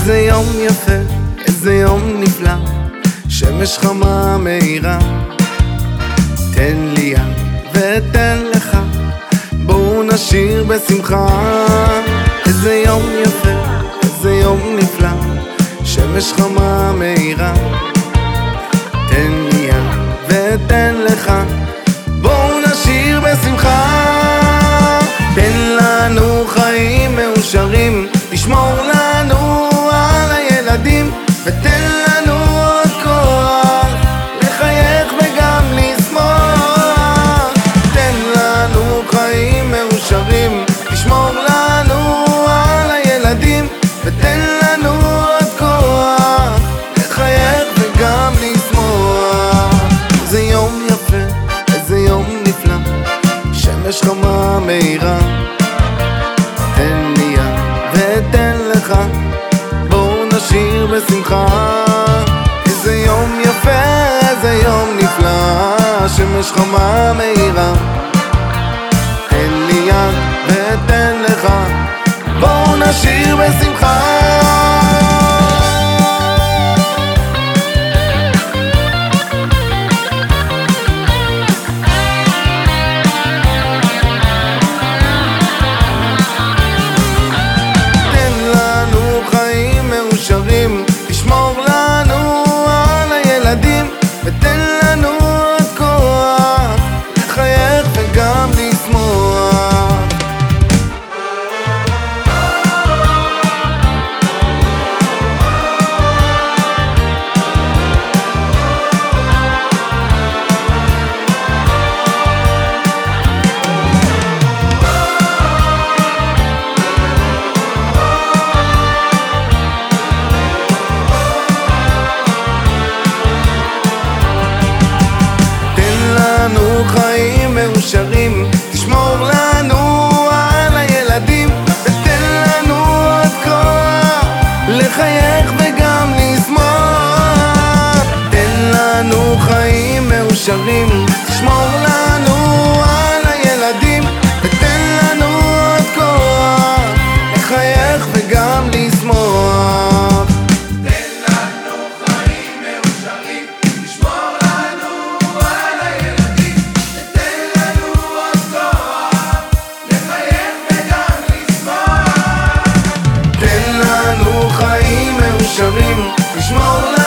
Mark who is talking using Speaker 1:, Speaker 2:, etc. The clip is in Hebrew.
Speaker 1: איזה יום יפה, איזה יום נפלא, שמש חמה מאירה. תן לי יד ואתן לך, בואו נשיר בשמחה. איזה יום יפה, איזה יום נפלא, שמש חמה מאירה. תן לי יד ואתן לך, בואו נשיר בשמחה. תן לנו חיים מאושרים, תשמור לנו ותן לנו עוד כוח לחייך וגם לשמוח. תן לנו חיים מאושרים, תשמור לנו על הילדים, ותן לנו עוד כוח לחייך וגם לשמוח. איזה יום יפה, איזה יום נפלא, שמש חמה מאירה. תן לי יד ואתן לך, נשיר בשמחה. איזה יום יפה, איזה יום נפלא, שמש חמה מאירה. תן לי יד ואתן לך, בואו נשיר בשמחה. לחייך וגם לשמוח. תן לנו חיים מאושרים, תשמור לנו חיים מאושרים לשמור לנו